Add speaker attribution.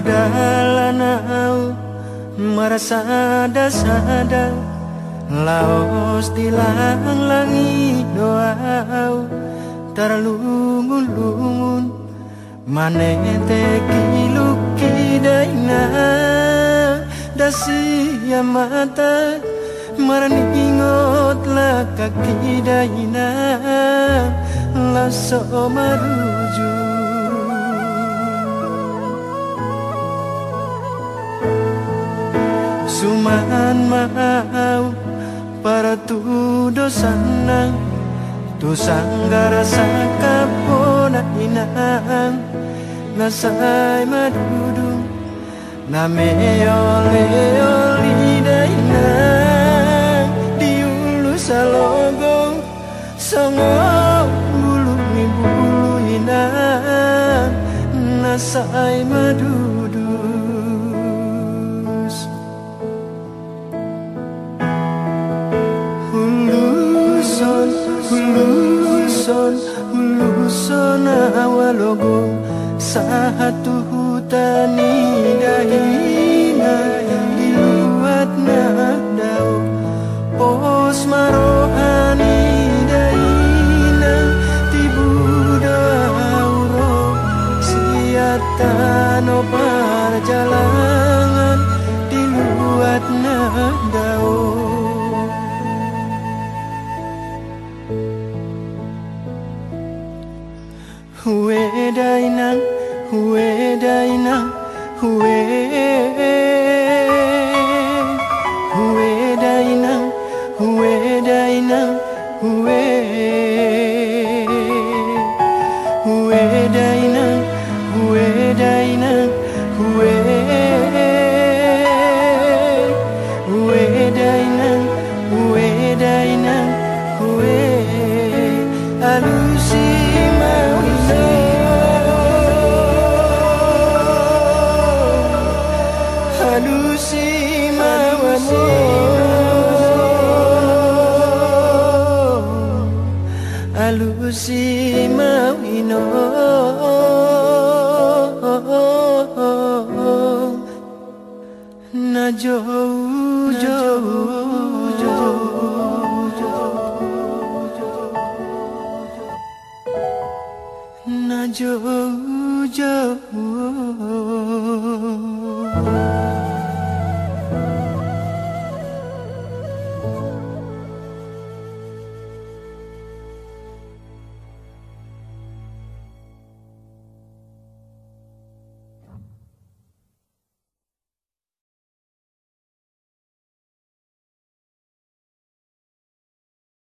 Speaker 1: Mardalanau Marasada-sada Laos dilang langi doau Tarlungun-lungun Manete kiluki daina Dasi mata Marningot la kaki daina Laso maruju mau. Para tudo sana Tu sanggara sakapona inang Nasay madudu Name ole oli daina Diulu salogong Songo bulu mi bulu inang Nasay madudu huluson huluson awalogo satu hutani dahina diluat na dao pos marohani dahina tibuda auro siatano perjalanan Huwedayna, huwedayna, huwe Huwedayna, huwedayna, huwe uzima wino najo ujo